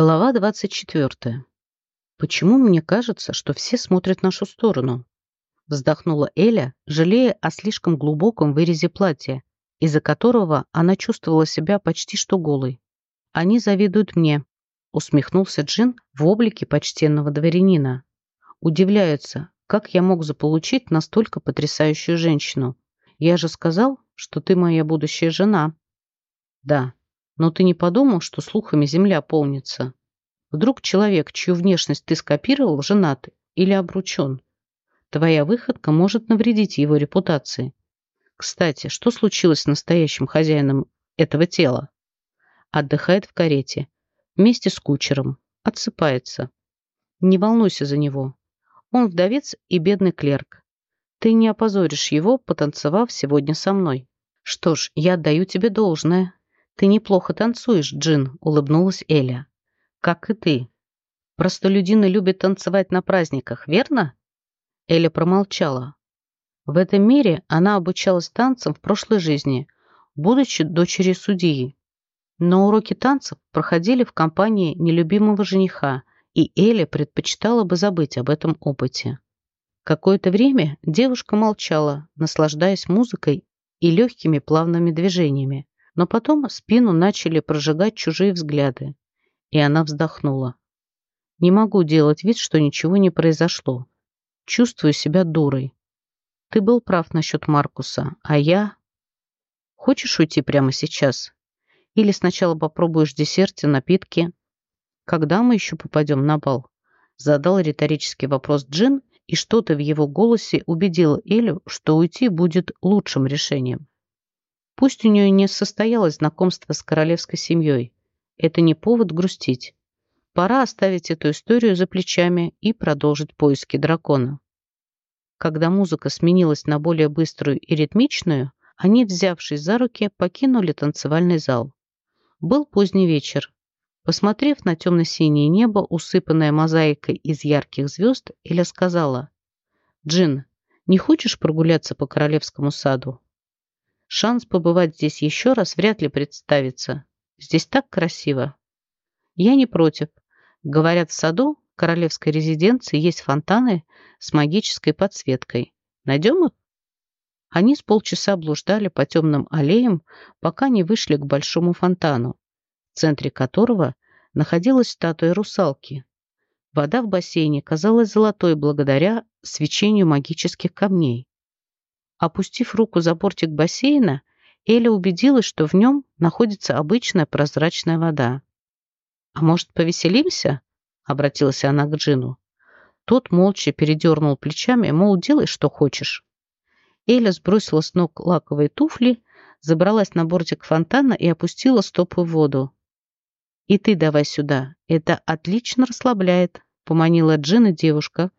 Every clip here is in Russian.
Глава 24. «Почему мне кажется, что все смотрят в нашу сторону?» Вздохнула Эля, жалея о слишком глубоком вырезе платья, из-за которого она чувствовала себя почти что голой. «Они завидуют мне», — усмехнулся Джин в облике почтенного дворянина. «Удивляются, как я мог заполучить настолько потрясающую женщину. Я же сказал, что ты моя будущая жена». «Да, но ты не подумал, что слухами земля полнится? Вдруг человек, чью внешность ты скопировал, женат или обручен? Твоя выходка может навредить его репутации. Кстати, что случилось с настоящим хозяином этого тела? Отдыхает в карете. Вместе с кучером. Отсыпается. Не волнуйся за него. Он вдовец и бедный клерк. Ты не опозоришь его, потанцевав сегодня со мной. Что ж, я отдаю тебе должное. «Ты неплохо танцуешь, Джин», — улыбнулась Эля. «Как и ты. Простолюдины любят танцевать на праздниках, верно?» Эля промолчала. В этом мире она обучалась танцам в прошлой жизни, будучи дочерью судьи. Но уроки танцев проходили в компании нелюбимого жениха, и Эля предпочитала бы забыть об этом опыте. Какое-то время девушка молчала, наслаждаясь музыкой и легкими плавными движениями, но потом спину начали прожигать чужие взгляды, и она вздохнула. «Не могу делать вид, что ничего не произошло. Чувствую себя дурой. Ты был прав насчет Маркуса, а я...» «Хочешь уйти прямо сейчас? Или сначала попробуешь десерт и напитки? Когда мы еще попадем на бал?» Задал риторический вопрос Джин, и что-то в его голосе убедило Элю, что уйти будет лучшим решением. Пусть у нее не состоялось знакомство с королевской семьей. Это не повод грустить. Пора оставить эту историю за плечами и продолжить поиски дракона. Когда музыка сменилась на более быструю и ритмичную, они, взявшись за руки, покинули танцевальный зал. Был поздний вечер. Посмотрев на темно-синее небо, усыпанное мозаикой из ярких звезд, Эля сказала, «Джин, не хочешь прогуляться по королевскому саду? Шанс побывать здесь еще раз вряд ли представится. Здесь так красиво. Я не против. Говорят, в саду королевской резиденции есть фонтаны с магической подсветкой. Найдем их? Они с полчаса блуждали по темным аллеям, пока не вышли к большому фонтану, в центре которого находилась статуя русалки. Вода в бассейне казалась золотой благодаря свечению магических камней. Опустив руку за бортик бассейна, Эля убедилась, что в нем находится обычная прозрачная вода. «А может, повеселимся?» — обратилась она к Джину. Тот молча передернул плечами, мол, делай, что хочешь. Эля сбросила с ног лаковые туфли, забралась на бортик фонтана и опустила стопы в воду. «И ты давай сюда, это отлично расслабляет», — поманила Джина девушка,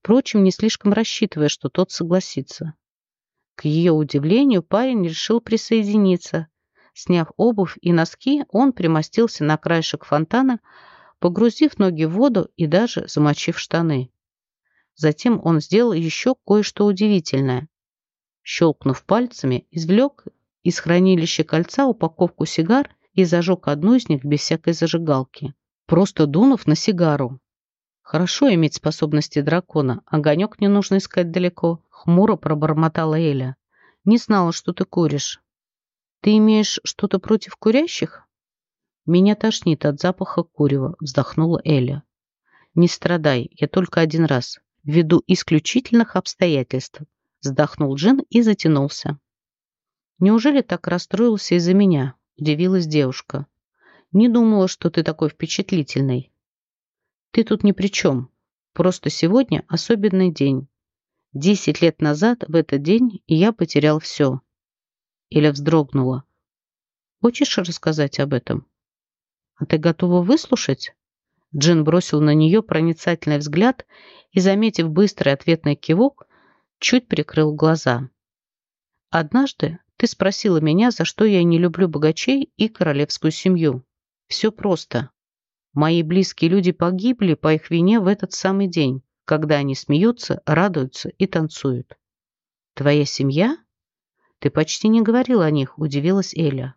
впрочем, не слишком рассчитывая, что тот согласится. К ее удивлению, парень решил присоединиться. Сняв обувь и носки, он примостился на краешек фонтана, погрузив ноги в воду и даже замочив штаны. Затем он сделал еще кое-что удивительное. Щелкнув пальцами, извлек из хранилища кольца упаковку сигар и зажег одну из них без всякой зажигалки, просто дунув на сигару. Хорошо иметь способности дракона, огонек не нужно искать далеко. Хмуро пробормотала Эля. «Не знала, что ты куришь. Ты имеешь что-то против курящих?» «Меня тошнит от запаха курева», — вздохнула Эля. «Не страдай, я только один раз. Ввиду исключительных обстоятельств», — вздохнул Джин и затянулся. «Неужели так расстроился из-за меня?» — удивилась девушка. «Не думала, что ты такой впечатлительный». «Ты тут ни при чем. Просто сегодня особенный день. Десять лет назад в этот день я потерял все. Иля вздрогнула. Хочешь рассказать об этом? А ты готова выслушать? Джин бросил на нее проницательный взгляд и, заметив быстрый ответный кивок, чуть прикрыл глаза. «Однажды ты спросила меня, за что я не люблю богачей и королевскую семью. Все просто. Мои близкие люди погибли по их вине в этот самый день когда они смеются, радуются и танцуют. «Твоя семья?» «Ты почти не говорил о них», — удивилась Эля.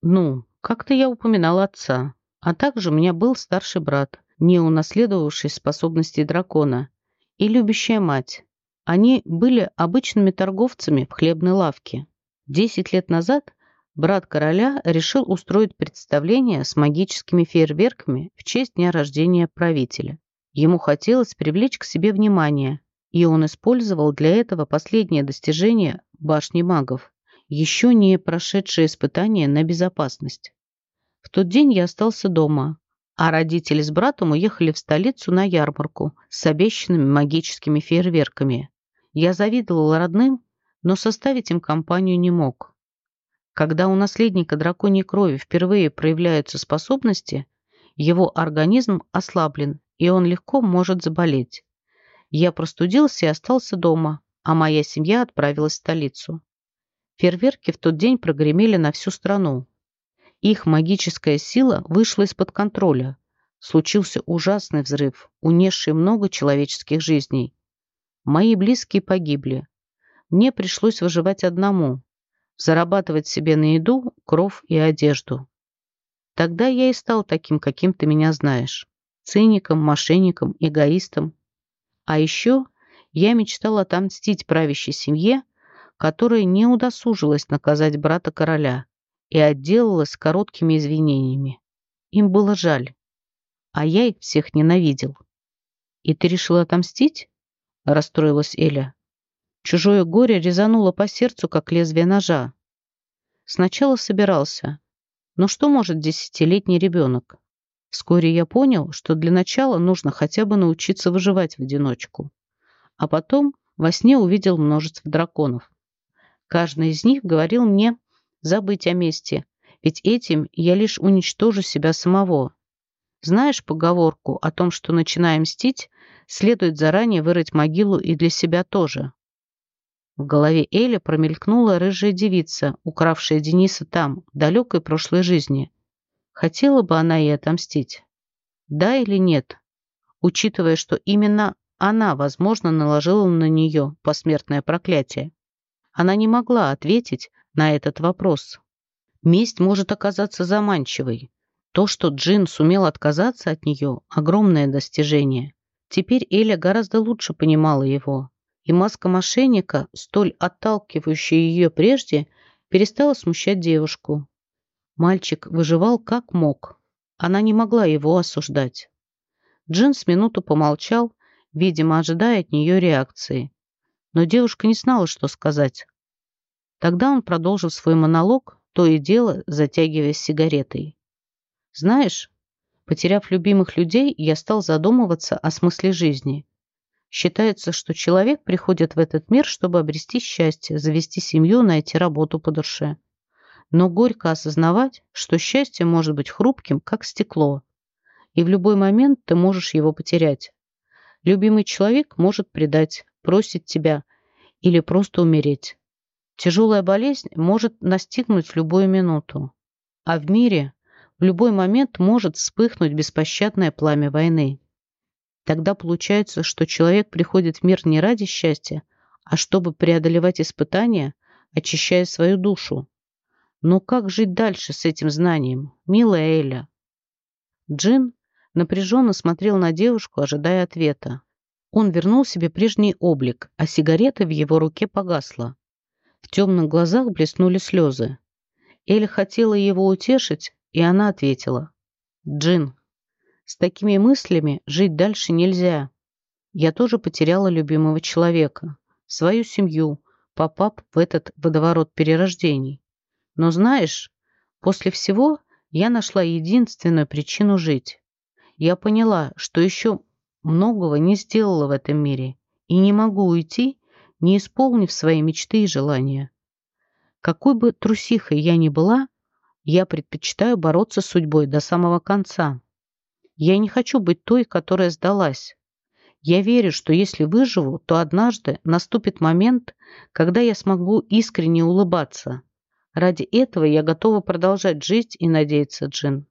«Ну, как-то я упоминала отца. А также у меня был старший брат, не унаследовавший способностей дракона, и любящая мать. Они были обычными торговцами в хлебной лавке. Десять лет назад брат короля решил устроить представление с магическими фейерверками в честь дня рождения правителя. Ему хотелось привлечь к себе внимание, и он использовал для этого последнее достижение башни магов, еще не прошедшее испытание на безопасность. В тот день я остался дома, а родители с братом уехали в столицу на ярмарку с обещанными магическими фейерверками. Я завидовал родным, но составить им компанию не мог. Когда у наследника драконьей крови впервые проявляются способности, его организм ослаблен, и он легко может заболеть. Я простудился и остался дома, а моя семья отправилась в столицу. Фейерверки в тот день прогремели на всю страну. Их магическая сила вышла из-под контроля. Случился ужасный взрыв, унесший много человеческих жизней. Мои близкие погибли. Мне пришлось выживать одному, зарабатывать себе на еду, кров и одежду. Тогда я и стал таким, каким ты меня знаешь. Циником, мошенником, эгоистом. А еще я мечтал отомстить правящей семье, которая не удосужилась наказать брата короля и отделалась короткими извинениями. Им было жаль, а я их всех ненавидел. «И ты решила отомстить?» – расстроилась Эля. Чужое горе резануло по сердцу, как лезвие ножа. Сначала собирался. Но что может десятилетний ребенок? Вскоре я понял, что для начала нужно хотя бы научиться выживать в одиночку. А потом во сне увидел множество драконов. Каждый из них говорил мне забыть о мести, ведь этим я лишь уничтожу себя самого. Знаешь поговорку о том, что начиная мстить, следует заранее вырыть могилу и для себя тоже? В голове Эли промелькнула рыжая девица, укравшая Дениса там, в далекой прошлой жизни. Хотела бы она ей отомстить? Да или нет? Учитывая, что именно она, возможно, наложила на нее посмертное проклятие. Она не могла ответить, на этот вопрос. Месть может оказаться заманчивой. То, что Джин сумел отказаться от нее – огромное достижение. Теперь Эля гораздо лучше понимала его. И маска мошенника, столь отталкивающая ее прежде, перестала смущать девушку. Мальчик выживал как мог. Она не могла его осуждать. Джин с минуту помолчал, видимо, ожидая от нее реакции. Но девушка не знала, что сказать. Тогда он продолжил свой монолог, то и дело затягиваясь сигаретой. «Знаешь, потеряв любимых людей, я стал задумываться о смысле жизни. Считается, что человек приходит в этот мир, чтобы обрести счастье, завести семью, найти работу по душе. Но горько осознавать, что счастье может быть хрупким, как стекло, и в любой момент ты можешь его потерять. Любимый человек может предать, бросить тебя или просто умереть. Тяжелая болезнь может настигнуть в любую минуту. А в мире в любой момент может вспыхнуть беспощадное пламя войны. Тогда получается, что человек приходит в мир не ради счастья, а чтобы преодолевать испытания, очищая свою душу. Но как жить дальше с этим знанием, милая Эля? Джин напряженно смотрел на девушку, ожидая ответа. Он вернул себе прежний облик, а сигарета в его руке погасла. В темных глазах блеснули слезы. Эля хотела его утешить, и она ответила. «Джин, с такими мыслями жить дальше нельзя. Я тоже потеряла любимого человека, свою семью, попав в этот водоворот перерождений. Но знаешь, после всего я нашла единственную причину жить. Я поняла, что еще многого не сделала в этом мире и не могу уйти, не исполнив свои мечты и желания. Какой бы трусихой я ни была, я предпочитаю бороться с судьбой до самого конца. Я не хочу быть той, которая сдалась. Я верю, что если выживу, то однажды наступит момент, когда я смогу искренне улыбаться. Ради этого я готова продолжать жить и надеяться, Джин.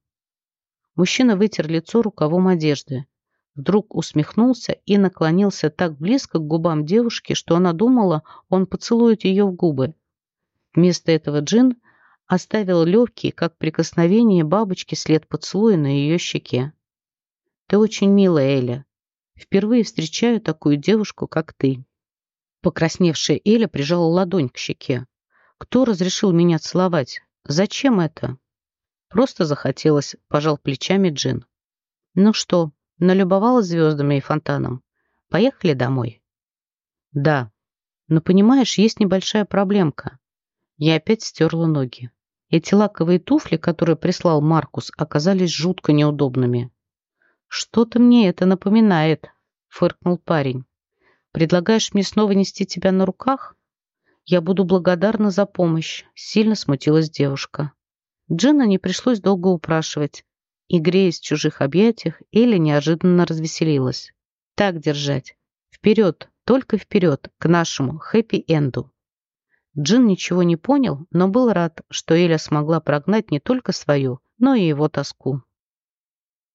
Мужчина вытер лицо рукавом одежды. Вдруг усмехнулся и наклонился так близко к губам девушки, что она думала, он поцелует ее в губы. Вместо этого Джин оставил легкий, как прикосновение бабочки, след поцелуя на ее щеке. «Ты очень милая, Эля. Впервые встречаю такую девушку, как ты». Покрасневшая Эля прижала ладонь к щеке. «Кто разрешил меня целовать? Зачем это?» «Просто захотелось», — пожал плечами Джин. «Ну что, налюбовалась звездами и фонтаном? Поехали домой?» «Да. Но понимаешь, есть небольшая проблемка. Я опять стерла ноги. Эти лаковые туфли, которые прислал Маркус, оказались жутко неудобными. «Что-то мне это напоминает», — фыркнул парень. «Предлагаешь мне снова нести тебя на руках?» «Я буду благодарна за помощь», — сильно смутилась девушка. Джина не пришлось долго упрашивать. И, греясь в чужих объятиях, Эля неожиданно развеселилась. «Так держать. Вперед, только вперед, к нашему хэппи-энду». Джин ничего не понял, но был рад, что Эля смогла прогнать не только свою, но и его тоску.